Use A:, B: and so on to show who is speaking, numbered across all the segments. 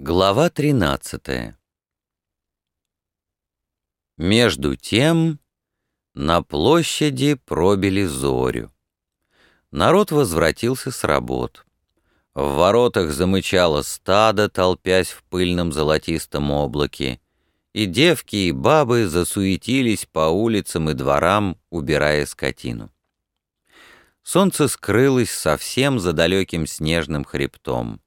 A: Глава 13 Между тем на площади пробили зорю. Народ возвратился с работ. В воротах замычало стадо, толпясь в пыльном золотистом облаке, и девки и бабы засуетились по улицам и дворам, убирая скотину. Солнце скрылось совсем за далеким снежным хребтом.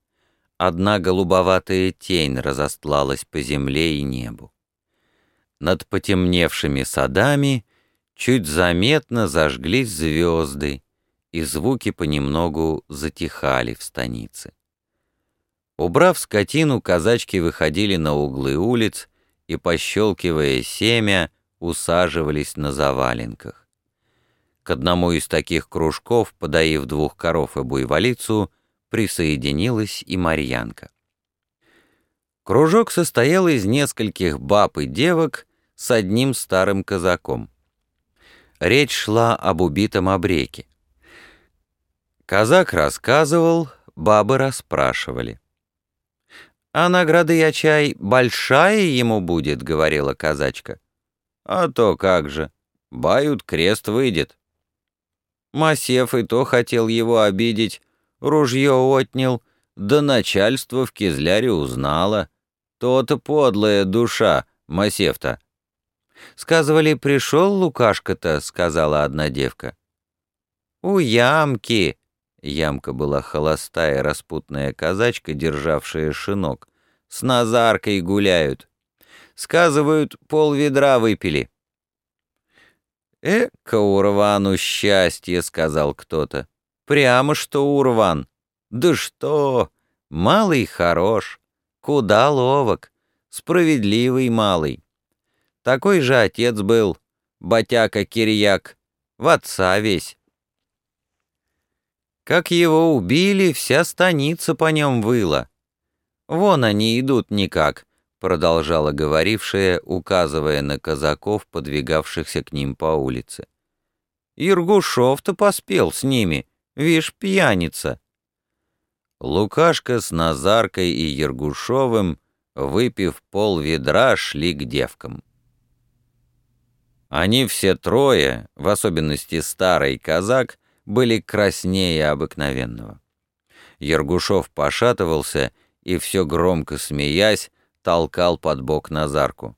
A: Одна голубоватая тень разостлалась по земле и небу. Над потемневшими садами чуть заметно зажглись звезды, и звуки понемногу затихали в станице. Убрав скотину, казачки выходили на углы улиц и, пощелкивая семя, усаживались на заваленках. К одному из таких кружков, подоив двух коров и буйволицу, присоединилась и Марьянка. Кружок состоял из нескольких баб и девок с одним старым казаком. Речь шла об убитом обреке. Казак рассказывал, бабы расспрашивали. «А награда я чай большая ему будет», — говорила казачка. «А то как же, бают крест выйдет». Масев и то хотел его обидеть, ружье отнял, да начальство в Кизляре узнало. То-то подлая душа, Масевта. Сказывали, пришел Лукашка-то, сказала одна девка. У ямки. Ямка была холостая распутная казачка, державшая шинок. С Назаркой гуляют. Сказывают, пол ведра выпили. «Эка урвану счастье», — сказал кто-то. Прямо что урван. Да что, малый хорош, куда ловок, справедливый малый. Такой же отец был, батяка Кирьяк, в отца весь. Как его убили, вся станица по нем выла. Вон они идут никак, продолжала говорившая, указывая на казаков, подвигавшихся к ним по улице. Иргушов-то поспел с ними, Вишь, пьяница. Лукашка с Назаркой и Ергушовым, выпив пол ведра, шли к девкам. Они все трое, в особенности старый казак, были краснее обыкновенного. Ергушов пошатывался и, все громко смеясь, толкал под бок Назарку.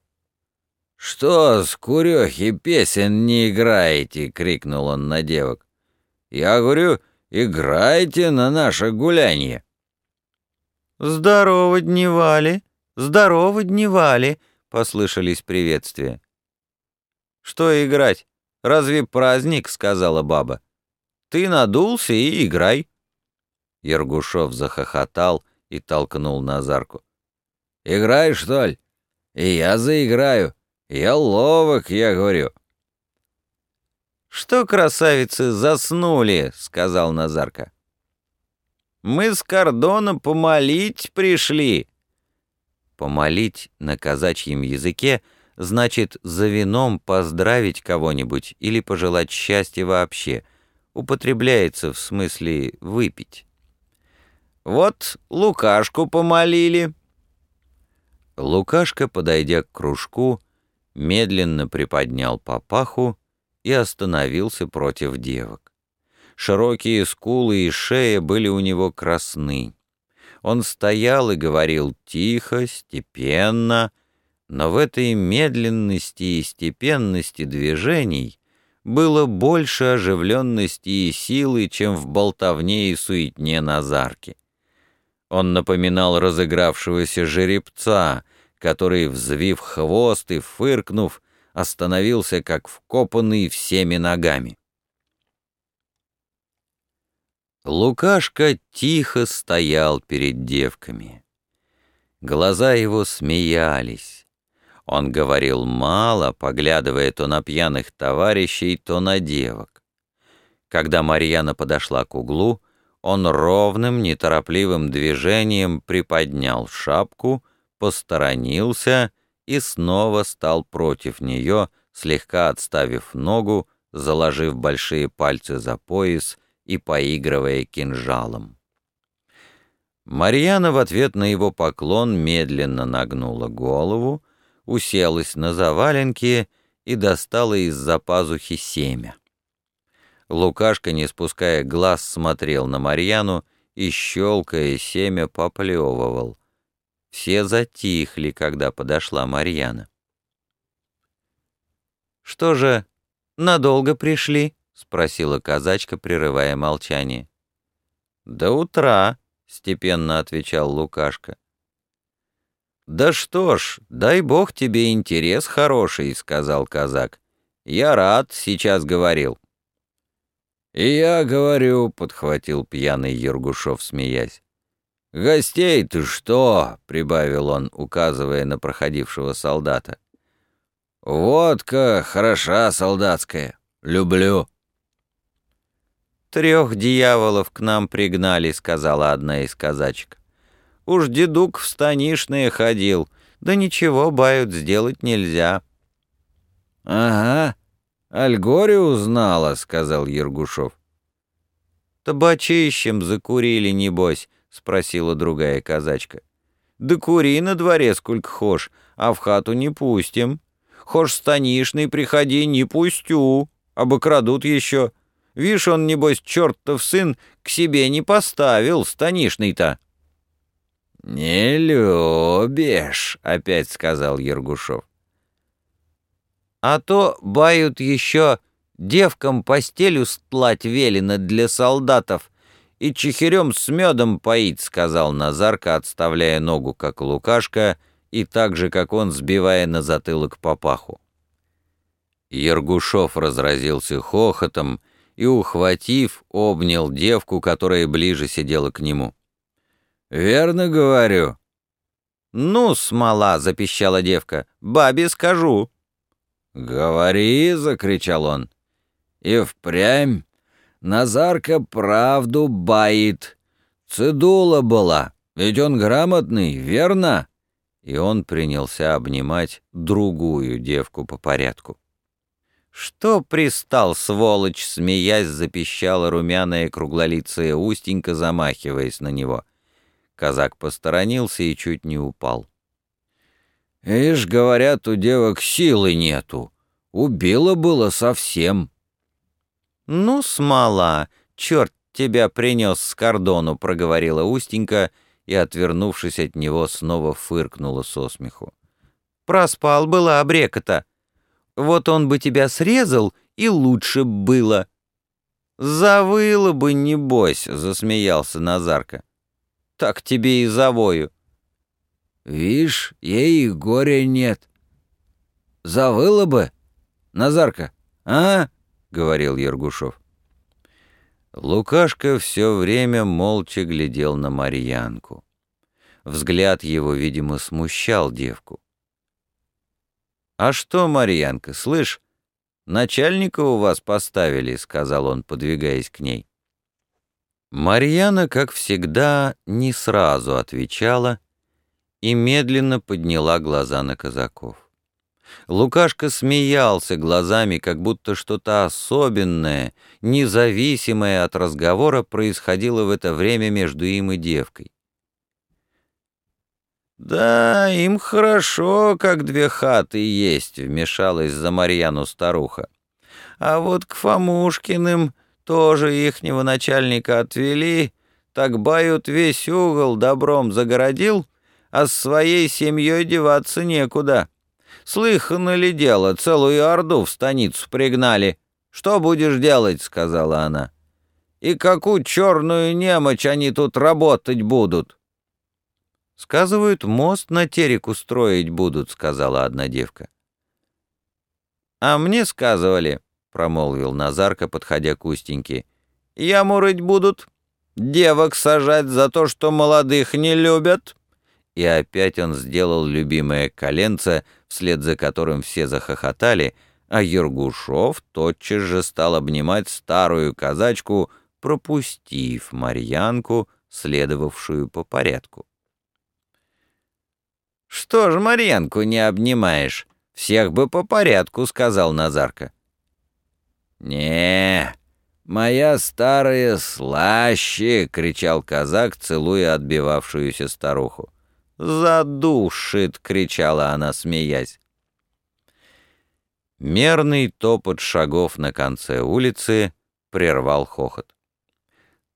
A: «Что, с курехи песен не играете?» — крикнул он на девок. Я говорю, играйте на наше гулянье.
B: «Здорово, дневали! Здорово, дневали!» — послышались приветствия.
A: «Что играть? Разве праздник?» — сказала баба. «Ты надулся и играй». Ергушов захохотал и толкнул Назарку.
C: «Играй, что ли? И я заиграю. Я ловок, я говорю».
A: «Что, красавицы, заснули?» — сказал Назарка. «Мы с кордона помолить пришли». Помолить на казачьем языке значит за вином поздравить кого-нибудь или пожелать счастья вообще. Употребляется в смысле выпить. «Вот Лукашку помолили». Лукашка, подойдя к кружку, медленно приподнял папаху и остановился против девок. Широкие скулы и шея были у него красны. Он стоял и говорил тихо, степенно, но в этой медленности и степенности движений было больше оживленности и силы, чем в болтовне и суетне Назарки. Он напоминал разыгравшегося жеребца, который, взвив хвост и фыркнув, остановился как вкопанный всеми ногами. Лукашка тихо стоял перед девками. Глаза его смеялись. Он говорил мало, поглядывая то на пьяных товарищей, то на девок. Когда Марьяна подошла к углу, он ровным, неторопливым движением приподнял шапку, посторонился и снова стал против нее, слегка отставив ногу, заложив большие пальцы за пояс и поигрывая кинжалом. Марьяна в ответ на его поклон медленно нагнула голову, уселась на заваленке и достала из-за пазухи семя. Лукашка, не спуская глаз, смотрел на Марьяну и, щелкая семя, поплевывал. Все затихли, когда подошла Марьяна.
B: «Что же, надолго пришли?» — спросила казачка, прерывая молчание.
A: «До утра», — степенно отвечал Лукашка. «Да что ж, дай бог тебе интерес хороший», — сказал казак. «Я рад, сейчас говорил».
C: «И я говорю», — подхватил пьяный Ергушов, смеясь. «Гостей ты что?» — прибавил он, указывая на проходившего солдата. «Водка хороша солдатская. Люблю».
B: «Трех дьяволов к нам пригнали», — сказала одна из казачек. Уж дедук в станишные ходил, да ничего, бают, сделать нельзя».
C: «Ага, Альгоре узнала», — сказал Ергушов.
B: «Табачищем закурили, небось», — спросила другая казачка. «Да кури на дворе сколько хошь, а в хату не пустим. Хошь станишный, приходи, не пустю, обокрадут еще. Вишь, он, небось, чертов сын, к себе не поставил, станишный-то».
C: «Не любишь», — опять сказал Ергушов.
B: «А то бают еще девкам постель устлать велено для солдатов и чехирем с медом поить», — сказал Назарка, отставляя ногу, как Лукашка, и так же, как он, сбивая на затылок папаху.
A: Ергушов разразился хохотом и, ухватив, обнял девку, которая ближе сидела к нему.
C: «Верно говорю».
B: «Ну, смола!» — запищала девка. «Бабе скажу».
C: «Говори!» — закричал он. «И впрямь Назарка правду баит. Цедула была, ведь он грамотный, верно?»
A: И он принялся обнимать другую девку по порядку.
B: «Что пристал, сволочь?» — смеясь, запищала румяная круглолицая Устенька, замахиваясь на него. Казак посторонился и чуть не упал.
C: «Ишь, говорят, у девок силы нету. Убило было совсем».
B: «Ну, смола, черт тебя принес с кордону», — проговорила Устенька и, отвернувшись от него, снова фыркнула со смеху. «Проспал была обрека-то. Вот он бы тебя срезал, и лучше было». «Завыла бы, небось», — засмеялся Назарка так тебе и завою».
C: «Вишь, ей горя нет. Завыла бы, Назарка, а?» — говорил Ергушов.
A: Лукашка все время молча глядел на Марьянку. Взгляд его, видимо, смущал девку.
B: «А что, Марьянка, слышь, начальника у вас поставили», — сказал он, подвигаясь к ней.
A: Марьяна, как всегда, не сразу отвечала и медленно подняла глаза на казаков. Лукашка смеялся глазами, как будто что-то особенное, независимое от разговора происходило в это время между им и девкой.
B: «Да, им хорошо, как две хаты есть», — вмешалась за Марьяну старуха. «А вот к Фомушкиным тоже ихнего начальника отвели, так бают весь угол добром загородил, а с своей семьей деваться некуда. Слыхано ли дело, целую орду в станицу пригнали. Что будешь делать, сказала она. И какую черную немочь они тут работать будут? Сказывают, мост на тереку строить будут, сказала одна девка. А мне сказывали, промолвил Назарка, подходя к Устеньке. «Яму рыть будут, девок сажать за то, что молодых не любят». И опять он сделал любимое коленце, вслед за которым все захохотали, а Ергушов тотчас же стал обнимать старую казачку, пропустив Марьянку, следовавшую по порядку. «Что ж Марьянку не обнимаешь? Всех бы по порядку», — сказал Назарка.
C: «Не, моя старая слаще!» — кричал казак, целуя отбивавшуюся старуху.
B: «Задушит!» — кричала она, смеясь.
A: Мерный топот шагов на конце улицы прервал хохот.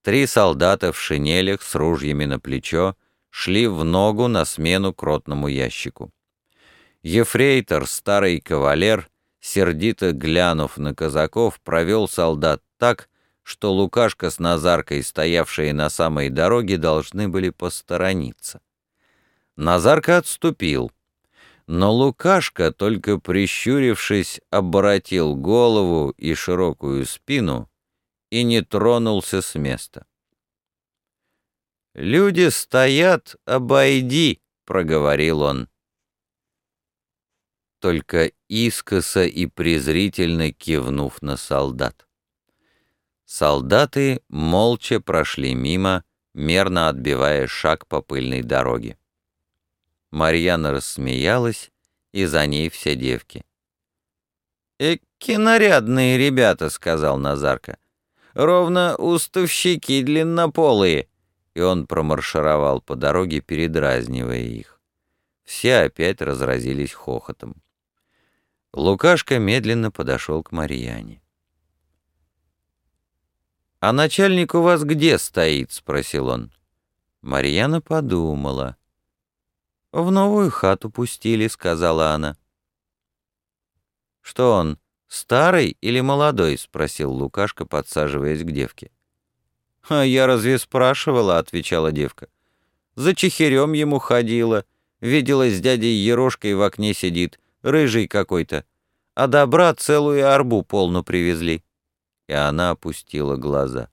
A: Три солдата в шинелях с ружьями на плечо шли в ногу на смену кротному ящику. Ефрейтор, старый кавалер, сердито глянув на казаков, провел солдат так, что Лукашка с Назаркой, стоявшие на самой дороге, должны были посторониться. Назарка отступил, но Лукашка, только прищурившись, оборотил голову и широкую спину и не тронулся с места.
B: «Люди стоят, обойди», — проговорил он.
A: Только искоса и презрительно кивнув на солдат. Солдаты молча прошли мимо, мерно отбивая шаг по пыльной дороге. Марьяна рассмеялась, и за ней все девки.
B: «Эки нарядные ребята», — сказал Назарка. «Ровно уставщики длиннополые».
A: И он промаршировал по дороге, передразнивая их. Все опять разразились хохотом. Лукашка медленно подошел к Марьяне.
B: «А начальник у вас где стоит?» — спросил он.
A: Марьяна подумала. «В новую хату пустили», — сказала она.
B: «Что он, старый или молодой?» — спросил Лукашка, подсаживаясь к девке.
C: «А я разве спрашивала?» — отвечала девка. «За чехирем ему ходила, видела с дядей Ерошкой в окне сидит, рыжий какой-то, а добра целую арбу полну привезли».
A: И она опустила глаза.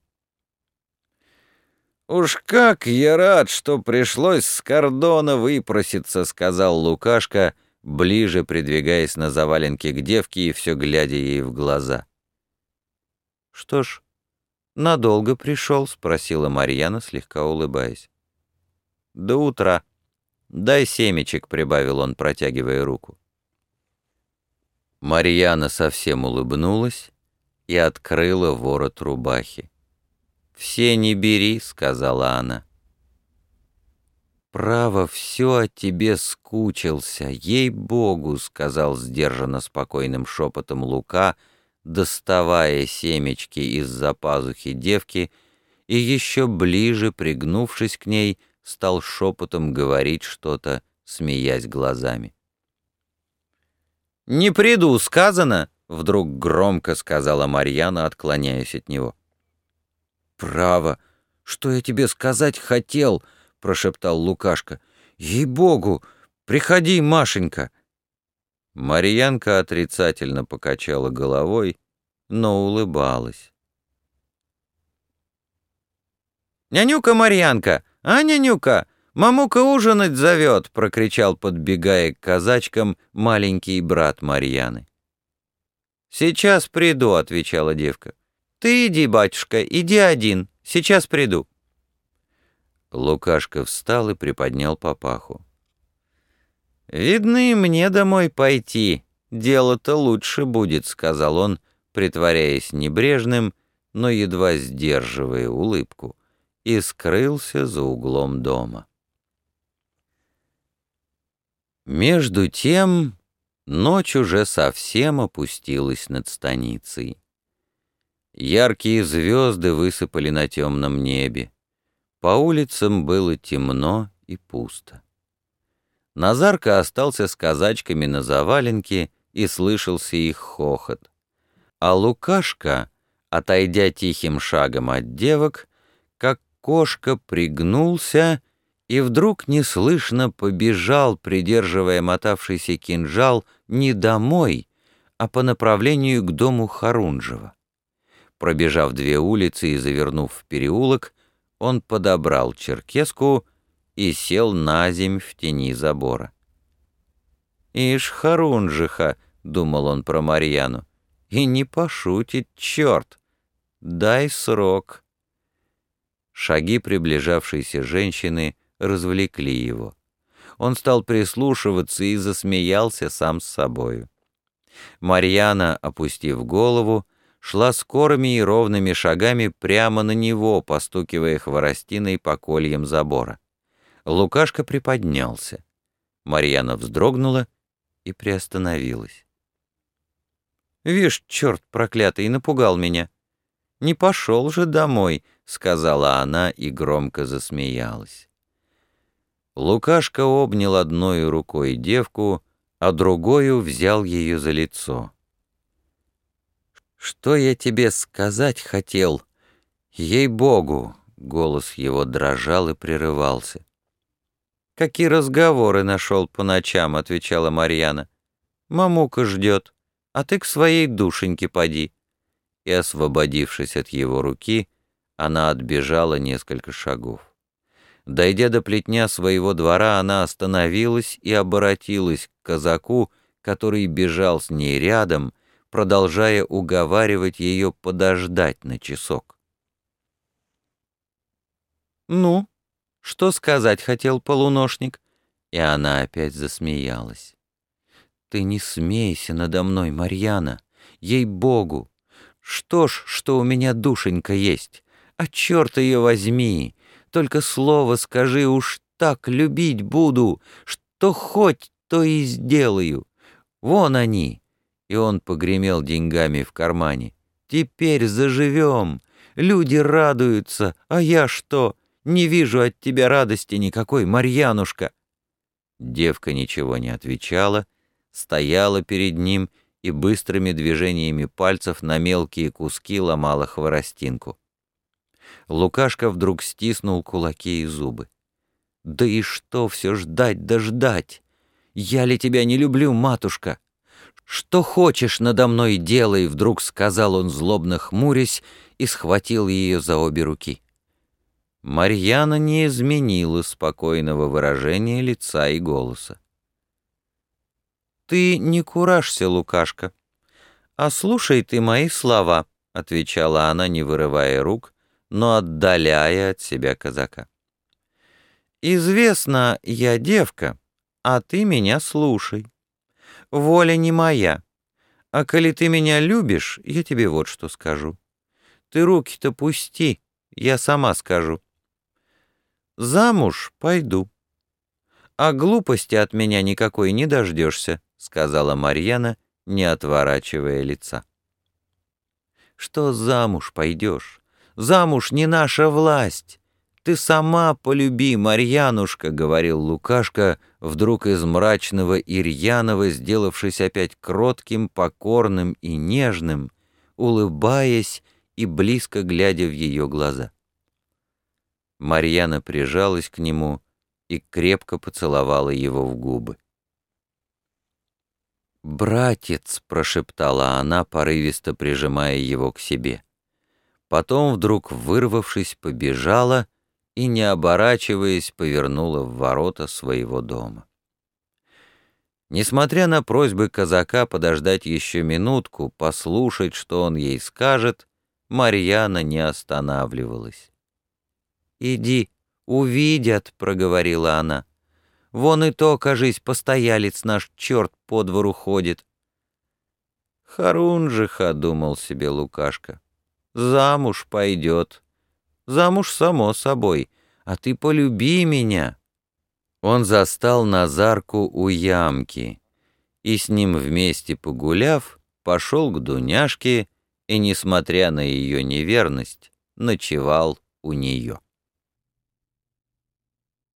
C: «Уж как я рад, что пришлось с кордона выпроситься», — сказал Лукашка, ближе придвигаясь на заваленке к девке и все глядя ей в глаза.
A: «Что ж, надолго пришел?» — спросила Марьяна, слегка улыбаясь.
B: «До утра. Дай семечек», — прибавил он, протягивая руку.
A: Марьяна совсем улыбнулась и открыла ворот рубахи.
B: «Все не бери», — сказала она.
A: «Право, все о тебе скучился, ей-богу», — сказал сдержанно спокойным шепотом Лука, доставая семечки из-за пазухи девки и еще ближе, пригнувшись к ней, стал шепотом говорить что-то, смеясь глазами.
B: «Не приду, сказано!» — вдруг громко сказала Марьяна, отклоняясь от него.
C: «Право, что я тебе сказать хотел?» — прошептал Лукашка. «Ей-богу! Приходи, Машенька!»
A: Марьянка отрицательно покачала головой, но улыбалась.
B: «Нянюка Марьянка! А, нянюка! Мамука ужинать зовет!» — прокричал, подбегая к казачкам, маленький брат Марьяны. «Сейчас приду», — отвечала девка. «Ты иди, батюшка, иди один, сейчас приду».
A: Лукашка встал и приподнял папаху.
B: «Видно и мне домой пойти, дело-то лучше будет», — сказал он, притворяясь небрежным, но едва сдерживая улыбку, и скрылся за углом дома. Между тем ночь уже совсем опустилась над станицей. Яркие звезды высыпали на темном небе. По улицам было темно и пусто. Назарка остался с казачками на заваленке, и слышался их хохот. А Лукашка, отойдя тихим шагом от девок, как кошка пригнулся и вдруг неслышно побежал, придерживая мотавшийся кинжал, не домой, а по направлению к дому Харунжева. Пробежав две улицы и завернув в переулок, он подобрал черкеску и сел на земь в тени забора. «Ишь, Харунжиха!» — думал он про Марьяну. «И не пошутит, черт! Дай срок!» Шаги приближавшейся женщины развлекли его. Он стал прислушиваться и засмеялся сам с собою. Марьяна, опустив голову,
A: шла скорыми и ровными шагами прямо на него, постукивая хворостиной по кольям забора. Лукашка приподнялся. Марьяна вздрогнула и приостановилась.
B: «Вишь, черт проклятый, напугал меня. Не пошел же домой», — сказала она и громко засмеялась.
A: Лукашка обнял одной рукой девку, а другою взял ее за лицо. «Что я тебе сказать хотел? Ей-богу!» — голос его дрожал и прерывался.
B: «Какие разговоры нашел по ночам?» — отвечала Марьяна. «Мамука ждет, а ты к своей душеньке поди».
A: И, освободившись от его руки, она отбежала несколько шагов. Дойдя до плетня своего двора, она остановилась и оборотилась к казаку, который бежал с ней рядом, продолжая уговаривать ее подождать на часок.
B: «Ну?» Что сказать хотел полуношник?»
A: И она опять засмеялась.
B: «Ты не смейся надо мной, Марьяна, ей-богу! Что ж, что у меня душенька есть, а черт ее возьми! Только слово скажи, уж так любить буду, что хоть то и сделаю. Вон они!» И он погремел деньгами в кармане. «Теперь заживем, люди радуются, а я что?» Не вижу от тебя радости никакой, Марьянушка!»
A: Девка ничего не отвечала, стояла перед ним и быстрыми движениями пальцев на мелкие куски ломала хворостинку. Лукашка вдруг стиснул кулаки и зубы.
B: «Да и что все ждать да ждать? Я ли тебя не люблю, матушка? Что хочешь надо мной делай!» Вдруг сказал он, злобно хмурясь, и схватил ее за обе руки.
A: Марьяна не изменила спокойного выражения лица и голоса.
B: «Ты не куражься, Лукашка, а слушай ты мои слова», — отвечала она, не вырывая рук, но отдаляя от себя казака. «Известно, я девка, а ты меня слушай. Воля не моя, а коли ты меня любишь, я тебе вот что скажу. Ты руки-то пусти, я сама скажу. Замуж пойду. А глупости от меня никакой не дождешься, сказала Марьяна, не отворачивая лица. Что замуж пойдешь? Замуж не наша власть. Ты сама полюби, Марьянушка, говорил Лукашка, вдруг из мрачного Ирьянова, сделавшись опять кротким, покорным и нежным, улыбаясь и близко глядя в ее глаза. Марьяна прижалась к нему и крепко поцеловала его в губы. «Братец!» — прошептала она, порывисто прижимая его к себе. Потом, вдруг вырвавшись, побежала и, не оборачиваясь, повернула в ворота своего дома. Несмотря на просьбы казака подождать еще минутку, послушать, что он ей скажет, Марьяна не останавливалась. «Иди, увидят», — проговорила она. «Вон и то, кажись, постоялец наш черт по двору ходит». «Харунжиха», — думал себе Лукашка, — «замуж пойдет. Замуж само собой, а ты полюби меня». Он застал Назарку у ямки и с ним вместе погуляв, пошел к Дуняшке и, несмотря на ее неверность, ночевал у нее.